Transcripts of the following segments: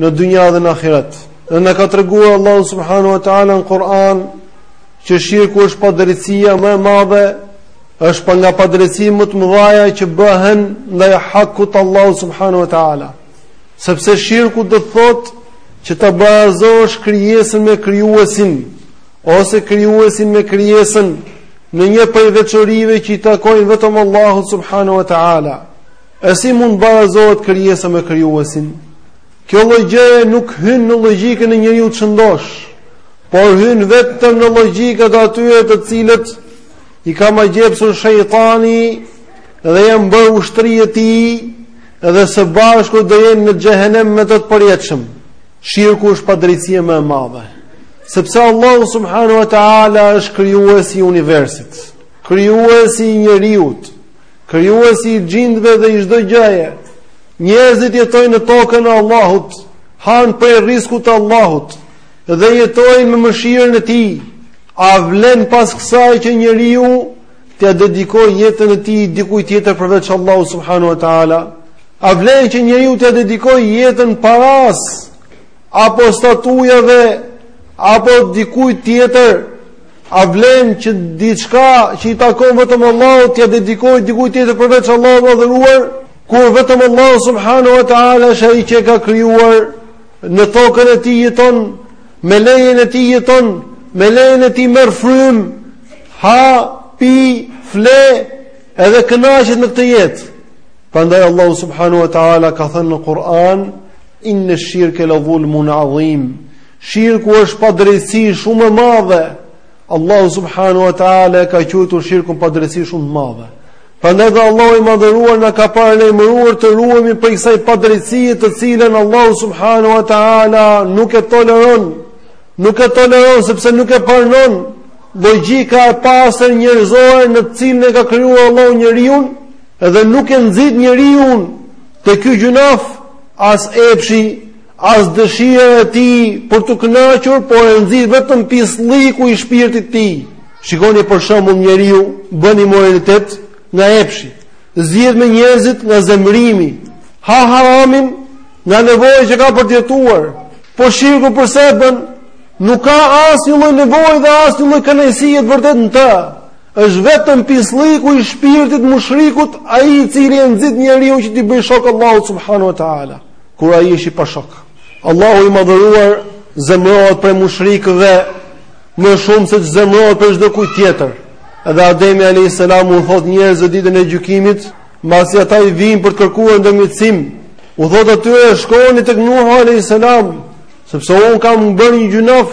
në dynja dhe në ahiret. Dhe na ka treguar Allahu subhanahu wa taala në Kur'an që shirku është padrejtësia më e madhe, është pa nga padrejtësitë më të mëdhaja që bëhen ndaj hakut të Allahu subhanahu wa taala. Sepse shirku do të thotë që ta barazosh krijesën me krijuesin ose krijuesin me krijesën në një prej veçorive që i takojnë vetëm Allahut subhanahu wa taala. E si mund të barazohet krijesa me krijuesin? Kjo lloj gjëje nuk hyn në logjikën e njeriut të shëndoshë, por hyn vetëm në logjikat e atyre të cilët i ka magjepsur shejtani dhe janë bërë ushtri e tij dhe së bashku do jenë në xhehenem me të të përjetshëm. Shirku është padrejtësia më e madhe. Sepse Allahu subhanahu wa taala është krijuesi i universit, krijuesi i njeriut, Krijuesi i xhindëve dhe i çdo gjëje. Njerëzit jetojnë në tokën e Allahut, hanë prej rrizkut të Allahut dhe jetojnë me mëshirën e Tij. A vlen pas kësaj që njeriu t'ia dedikojë jetën e tij dikujt tjetër përveç Allahut subhanahu wa taala? A vlen që njeriu t'ia dedikojë jetën parasë apo statujave apo dikujt tjetër A vlen që diçka që i takon vetëm Allahut t'ia dedikojë dikujt tjetër përveç Allahut të madhëruar, kur vetëm Allahu subhanahu wa taala është ai që e ka krijuar në tokën e tij jeton, me lejen e tij jeton, me lejen e tij merr frymë, ha, pi, fle, edhe kënaqet në këtë jetë. Prandaj Allahu subhanahu wa taala ka thënë në Kur'an, "Inna ash-shirka la dhulmun 'adhim." Shirku është padrejtësi shumë e madhe. Allahu subhanahu wa taala e ka quajtur shirkun padrejtësi shumë të madhe. Prandaj dhe Allahu i madhëruar na ka paralajmëruar të ruhemi prej kësaj padrejtësie të cilën Allahu subhanahu wa taala nuk e toleron. Nuk e toleron sepse nuk e pranon logjika e pastër njerëzore në të cilën e ka krijuar Allahu njeriun edhe nuk e nxit njeriun te ky gjynah as epshi As dëshira e tij për t'u kënaqur, por e nxit vetëm pislliku i shpirtit të tij. Shikoni për shembull njeriu bën imoralitet nga epshi, zihet me njerëzit nga zemërimi, ha haramin nga nevoja që ka për të jetuar. Po shirku përse e bën? Nuk ka asnjë lloj nevoje dhe asnjë lloj kënaqësie të vërtetë në të. Është vetëm pislliku i shpirtit të mushrikut, ai i cili e nxit njeriun që t'i bëjë shok Allahut subhanahu wa taala. Kur ai është i pa shok. Allahu i madhëruar zemrohet prej mushrikëve më shumë se ç'zemrohet prej çdo kujt tjetër. Edhe Ademi alayhis salam u thot njerëzve ditën e gjykimit, mbasi ata i vijnë për të kërkuar ndërmjetësim, u thot atyre shkoni tek Nuhu alayhis salam, sepse un kam bërë një gjynaf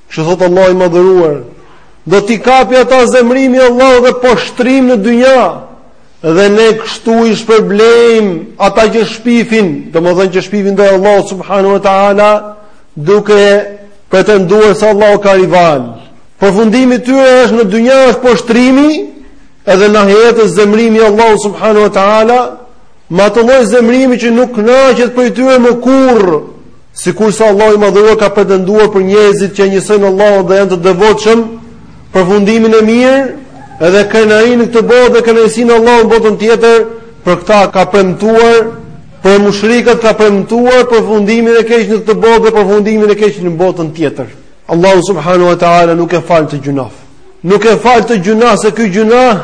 Kështu thot Allahu i madhëruar, do t'i kapi ata zemrimi i Allahut dhe poshtrim në dynja. Dhe ne kështu i shpërblejm ata që shpifin, domethënë që shpifin ndaj Allahut subhanahu wa taala, duke pretenduar se Allahu ka rival. Përfundimi i tyre është, në dynja është poshtrimi, edhe në ahiret është zemrimi i Allahut subhanahu wa taala, me atë lloj zemrimi që nuk kënaqet prej tyre më kurrë. Sikurse Allahu i Madhëruar ka pretenduar për njerëzit që e njësojnë Allahun dhe janë të devotshëm, përfundimin e mirë, edhe kënaqësinë në këtë botë dhe kënaqësinë e Allahut në botën tjetër, për këtë ka premtuar për mushrikët ka premtuar përfundimin e keq në këtë botë dhe përfundimin e keq në botën tjetër. Allahu subhanahu wa taala nuk e fal këtë gjunaf. Nuk e fal këtë gjunaf se ky gjunaf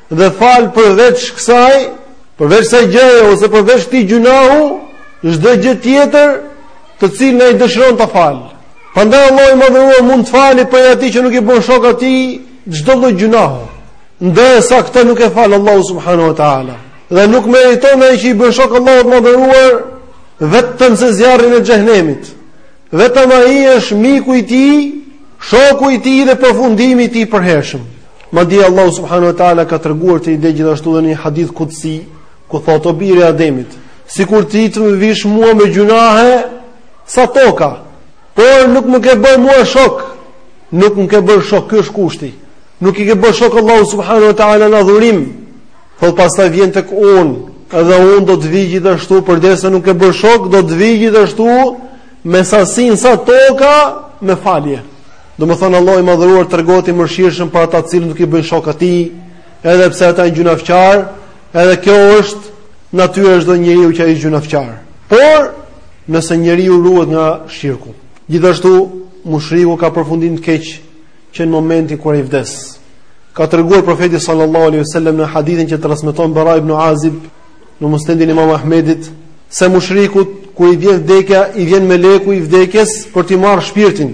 Dhe fal përveç kësaj, përveç kësaj gjëje ose përveç këtij gjunahu, çdo gjë tjetër të cilën ai dëshiron ta fal. Prandaj Allahu i madhëruar mund të fali prej atij që nuk i bën shok atij çdo lloj gjunahu. Ndërsa këtë nuk e fal Allahu subhanahu wa taala. Dhe nuk meriton ai që i bën shok Allahut të madhëruar vetëm se zjarrin e xhehenemit. Vetëm ai është miku i tij, shoku i tij dhe përfundimi i tij i përhershëm. Madje Allahu subhanahu wa taala ka treguar këtë ide gjithashtu edhe në një hadith kutsi, ku thotë o biri i Ademit, sikur ti të më vish mua me gjunahe sa toka, por nuk më ke bërë mua shok, nuk më ke bërë shok, ky është kushti. Nuk i ke bërë shok Allahut subhanahu wa taala në adhurim. Po pastaj vjen tek unë, edhe unë do të vij gjithashtu përderisa nuk ke bërë shok, do të vij gjithashtu me sasinë sa toka me falje. Domethënë Allahu i madhëruar tregohet i mëshirshëm për ata të cilët nuk i bëjnë shok atij, edhe pse ata janë gjunafqarë, edhe kjo është natyrë e çdo njeriu që ai gjunafqar. Por, nëse njeriu ruhet nga shirku. Gjithashtu, mushriku ka përfundim të keq, që në momentin kur ai vdes. Ka treguar profeti sallallahu alaihi wasallam në hadithin që transmeton Bara ibn Azib në Musnedin e Imam Ahmedit se mushrikut kur i vjen vdekja i vjen meleku i vdekjes për t'i marrë shpirtin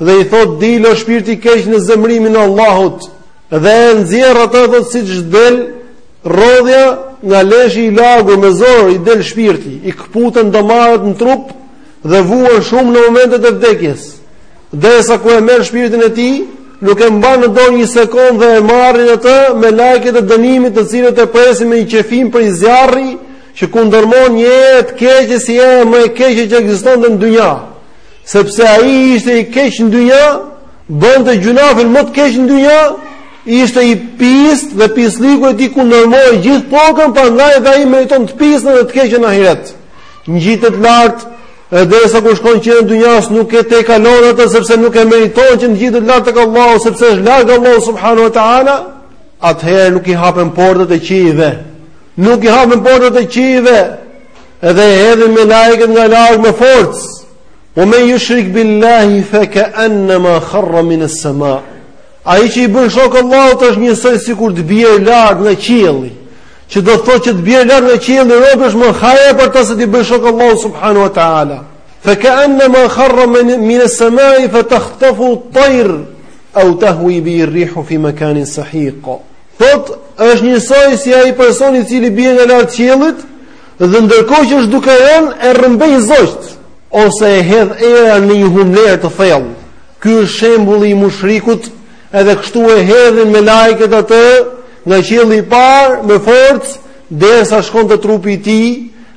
dhe i thot dil o shpirt i keq në zemrimin e Allahut dhe e nxjerr atë thot siç del rrodhja nga leshi i lagur me zor i del shpirti i kputen damarët në trup dhe vuan shumë në momentet e vdekjes Derisa kur e merr shpirtin e tij, nuk e mban në dorë një sekond dhe e marrin atë melajket e dënimit të cilët e presin me një qefin prej zjarri që kundërmon një erë të keqe si era më e keqe që ekzistonte në dynja sepse ai ishte i keq në dynja bënte gjynafin më të keq në dynja ishte i pistë dhe pisllëku i tij kundërmoi gjithë tokën prandaj dhe ai meriton të pistën dhe të keqen në ahiret ngjitet lart E derisa kur shkon qiellin e dynjasë nuk e tejkalon atë sepse nuk e meriton që të ngjitet lart tek Allahu sepse është larg Allahut subhanahu wa ta'ala atëherë nuk i hapen portat e qiejve nuk i hapen portat e qiejve edhe e hedhin melajket nga lart me forcë ue men jushrik billahi fe ke ennema kharra mines sema ai që i bën shok Allahut është njësoj sikur të bjerë lart nga qielli që do të thotë që të bjerë lart nga qielli robi është më hajër për të se t'i bëjë shok Allahut subhanahu wa taala. Fa ka'anna ma kharra min as-sama'i fa takhtafu at-tayr aw tahwi bi ar-rihu fi makanin sahiq. Thotë është njësoj si ai person i cili bie nga lart qiellit dhe ndërkohë që është duke rënë e rrëmbejnë zogjtë ose e hedh era në një humnerë të thellë. Ky është shembulli i mushrikut Edhe kështu e hedhin melajket atë nga qielli i parë me forcë derisa shkon te trupi i tij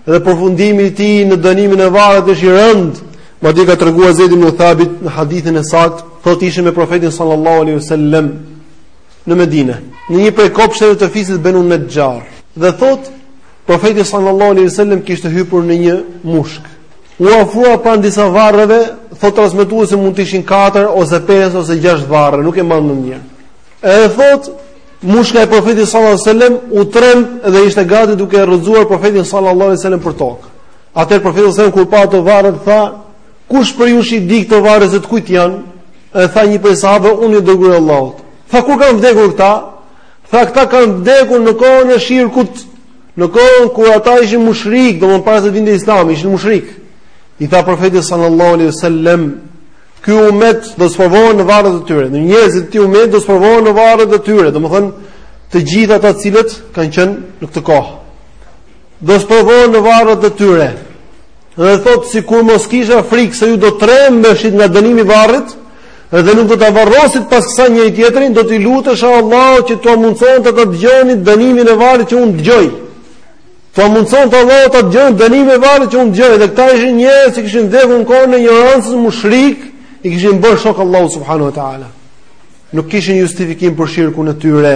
dhe përfundimi i tij në dënimin e varrit është i rëndë. Madje ka treguar Zeid ibn Thabit në hadithin e saktë, thotë ishim me profetin sallallahu alaihi wasallam në Medinë, në një prej kopshteve të fisit Banu Najjar. Dhe thotë Profeti sallallahu alaihi wasallam kishte hipur në një mushkë. U afrua pranë disa varreve, thotë transmetuesi mund të ishin 4 ose 5 ose 6 varre, nuk e mbaj mend mirë. Edhe thotë mushka e profetit sallallahu alaihi wasallam u tremb dhe ishte gati duke e rrëzuar profetin sallallahu alaihi wasallam për tokë. Atëherë profeti sallallahu kur pa ato varre tha, kush prej jush i di këto varre se të kujt janë? E tha një prej sahabëve, unë o i dërguar i Allahut. Tha kur kanë vdekur këta? Tha këta kanë vdekur në kohën e shirkut, në kohën kur ata ishin mushrik, domthonë para se të vinte Islami, ishin mushrik. E tha profeti sallallahu alaihi wasallam, ky umet do të sprovohen në varret e tyre. Në njerëzit e këtij umeti do të sprovohen në varret e tyre, domthonë të gjithë ata të cilët kanë qenë në këtë kohë. Do të sprovohen në varret e tyre. Dhe thotë sikur mos kisha frikë se ju do të trembeshit nga dënimi i varrit, dhe nuk do ta varrosnit pas kësaj njëri tjetrin, do t'i lutesha Allahut që t'ua mundsonte të dëgjoni dënimin e varrit që unë dëgjoj. T'ua mundsonte Allahu të dëgjoni dënimin e varrit që unë dëgjoj, dhe këta ishin njerëz që kishin vdekur në kohën e injorancës mushrik, i kishin bërë shok Allahut subhanahu wa taala. Nuk kishin justifikim për shirkun e tyre.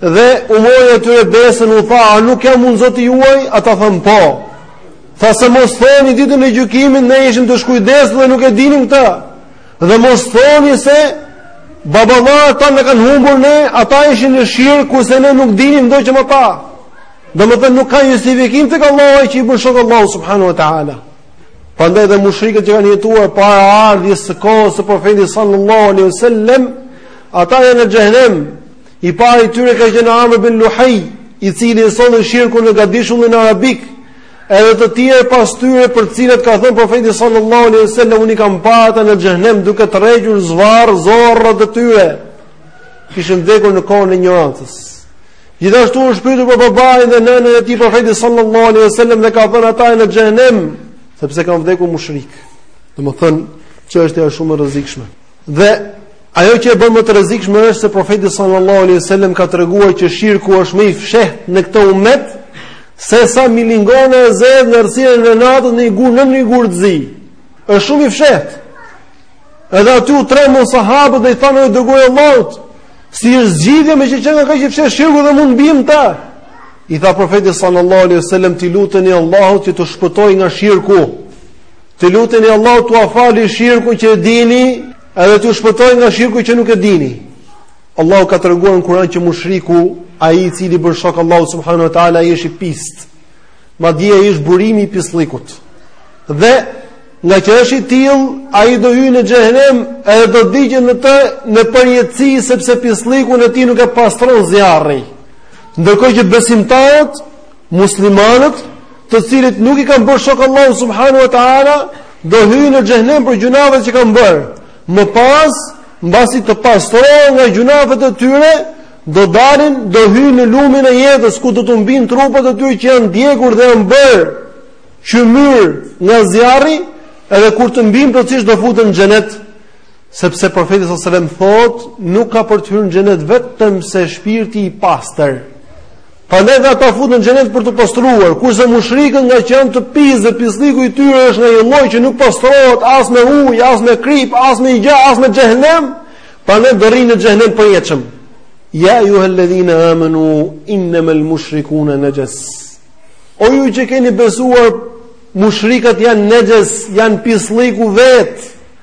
Dhe u mori atyre besën, u tha, a nuk jam unë Zoti juaj? Ata thanë, po. Tha se mos thoni ditën e gjykimit, ne ishim të shkujdesur dhe nuk e dinim këtë. Dhe mos thoni se baballarët tanë na kanë humbur ne, ata ishin në shirk, kurse ne nuk dinim dot gjë me ta. Domethënë, nuk ka justifikim tek Allahu që i bën shokë Allahut, subhanahu wa ta'ala. Pandaj dhe mushrikët që kanë jetuar para ardhjes së kohës së profetit sallallahu alaihi wasallam, ata janë në xhehenem, I pari i tyre ka qenë Amr ibn Luhay, i cili e solli shirkun në gadishullin arabik. Edhe të tjerë pas tyre për të cilët ka thënë profeti sallallahu alaihi wasallam unë i kam parë ata në xhehenem duke tërhequr zvarrë zorrët e tyre. Kishin vdekur në kohën e ignorancës. Gjithashtu është pyetur për babain dhe nënën e tij profeti sallallahu alaihi wasallam dhe ka thënë ata janë në xhehenem sepse kanë vdekur mushrikë. Domethënë, çështja është shumë e rrezikshme. Dhe ajo që e bën më të rrezikshme është se profeti sallallahu alaihi wasallam ka treguar që shirku është më i fshehtë në këtë umet sesa milingona e zezë në errësirën e natës në një gur, në një gur të zi. Është shumë i fshehtë. Edhe aty u trembën sahabët dhe i thanë i dërguari i Allahut, si është zgjidhja meqë qenka kaq i fshehtë shirku dhe mund biem në të. I tha profeti sallallahu alaihi wasallam t'i luteni Allahut që t'u shpëtojë nga shirku. T'i luteni Allahut t'ua falë shirkun që e dini, edhe t'u shpëtojë nga shirku që nuk e dini. Allahu ka treguar në Kur'an që mushriku, ai i cili i bën shok Allahut subhanahu wa taala, ai është i pistë. Madje ai është burimi i pisllikut. Dhe ngaqë është i tillë, ai do hyjë në xhehenem edhe do digjet në të në përjetësi sepse pisllikun e tij nuk e pastron zjarri. Ndërkohë që besimtarët Muslimanët, të cilët nuk i kanë bërë shok Allahut subhanahu wa taala, do hyjnë në xhehenem për gjynahet që kanë bërë. Më pas, mbasi të pastrohen nga gjynahet e tyre, do dalin, do hyjnë në lumin e jetës ku do t'u mbijnë trupat e tyre që janë djegur dhe janë bërë qymyr nga zjarri, edhe kur të mbijnë plotësisht do futen në xhenet. Sepse profeti sallallahu alajhi wasallam thotë, nuk ka për të hyrë në xhenet vetëm se shpirti i pastër. Prandaj dhe ata futen në xhenet për t'u pastruar, kurse mushrikët ngaqë janë të pistë dhe pislliku i tyre është nga një lloj që nuk pastrohet as me ujë, as me krip, as me gjë, as me xhehenem, prandaj do rrinë në xhehenem përjetshëm. Ja ejuhel ladhina amanu innamal mushrikuna nexhes. O ju që keni besuar, mushrikët janë nexhes, janë pislliku vetë.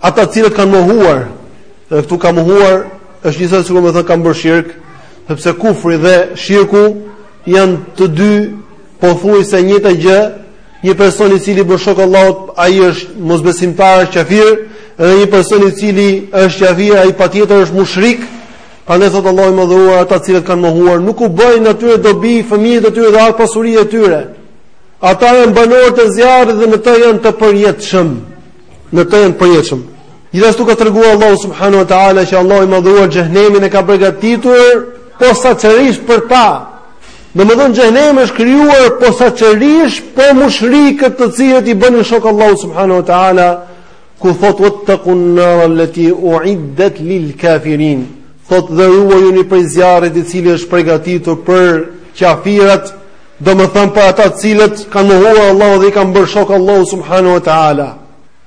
Ata të cilët kanë mohuar, dhe këtu kanë mohuar, është njësoj sikur me thënë kanë bërë shirkë, sepse kufri dhe shirku janë të dy pothuajse e njëjta gjë, një person i cili i bën shok Allahut, ai është mosbesimtar, është kafir, dhe një person i cili është kafir, ai patjetër është mushrik. Prandaj thot Allahu i madhëruar ata të cilët kanë mohuar, nuk u bëjnë atyre dobi fëmijët e tyre dhe as pasuritë e tyre. Ata janë banorë të zjarrit dhe në të janë të përjetshëm. në të janë përjetshëm. Gjithashtu ka treguar Allahu subhanahu wa taala që Allahu i madhëruar xhehenemin e ka përgatitur posaçërisht për ta. Domethënë xhehenemi është krijuar posaçërisht për mushrikët të cilët i bëjnë shok Allahut subhanahu wa taala ku thot wattaqun nara allati u'iddat lil kafirin thot dhe ruajuni prej zjarrit i cili është përgatitur për qafirat Domethënë për ata të cilët kanë mohuar Allahun dhe i kanë bërë shok Allahut subhanahu wa taala.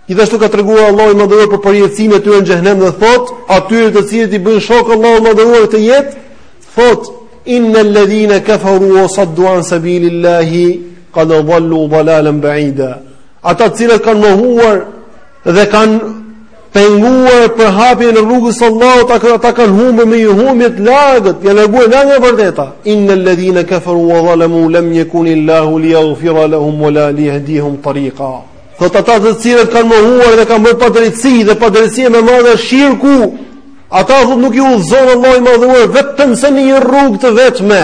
Gjithashtu ka treguar Allahu i madhëruar për përjetësinë e tyre në xhehenem dhe thot, atyre të cilët i bëjnë shok Allahut të madhëruar në këtë jetë, thot innal ladhina kafaru wa saddu an sabilillahi qad dhallu dhalalan ba'ida. Ata të cilët kanë mohuar dhe kanë penguar për hapjen e rrugës së Allahut, ata kanë humbur me një humbje të largët, janë larguar nga e vërteta. Innal ladhina kafaru wa zalamu lam yakun illahu liyaghfira lahum wa la liyahdihum tariqa. Thotë ata të cilët kanë mohuar dhe kanë bërë padrejtësi dhe padrejtësia më e madhe është shirku, ata thotë nuk i udhëzon Allahu i madhëruar vetëm se në një rrugë të vetme.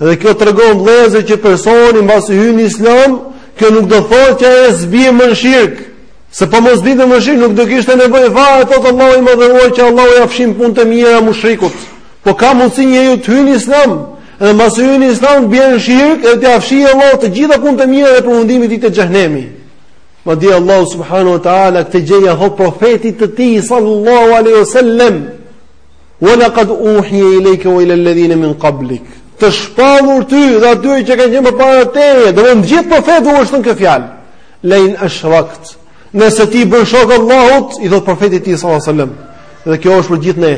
Dhe kjo tregon vëllezër që personi mbasi hyn në Islam, kjo nuk do thotë që ai s'bie më në shirk. Se po mos binte më në shirk, nuk do kishte nevojë fare të thotë Allahu i madhëruar që Allahu ia fshin punët e mira mushrikut. Po ka mundësi njeriu të hyjë në Islam, edhe mbasi hyn në Islam të bjerë në shirk, edhe t'ia fshijë Allahu të gjitha punët e mira dhe përfundimi i tij të jetë xhehenemi. Madje Allahu subhanahu wa taala këtë gjë ia thotë profetit të tij sallallahu alaihi wasallam. Wa laqad uhiya ilayka wa ila alladhina min qablik. Të është shpallur ty dhe atyre që kanë qenë përpara teje, domethënë të gjithë profetëve u është thënë kjo fjalë. Lein ashrakt. Nëse ti i bën shok Allahut, i thot profetit të tij sallallahu alajhi wasallam. Dhe kjo është për gjithë ne.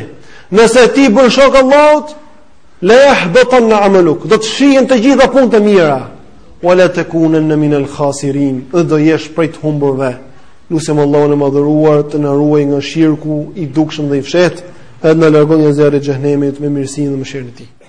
Nëse ti i bën shok Allahut, la yahbatanna amaluk. Do të fshihen të gjitha punët e mira. Wa la takunanna min al-khasirin. Dhe do jesh prej të humburve. Lusim Allahun e Madhëruar të na ruajë nga shirku i dukshëm dhe i fshehtë, edhe të na largojë nga zjarri i xhehenemit me mirësinë dhe mëshirën e Tij.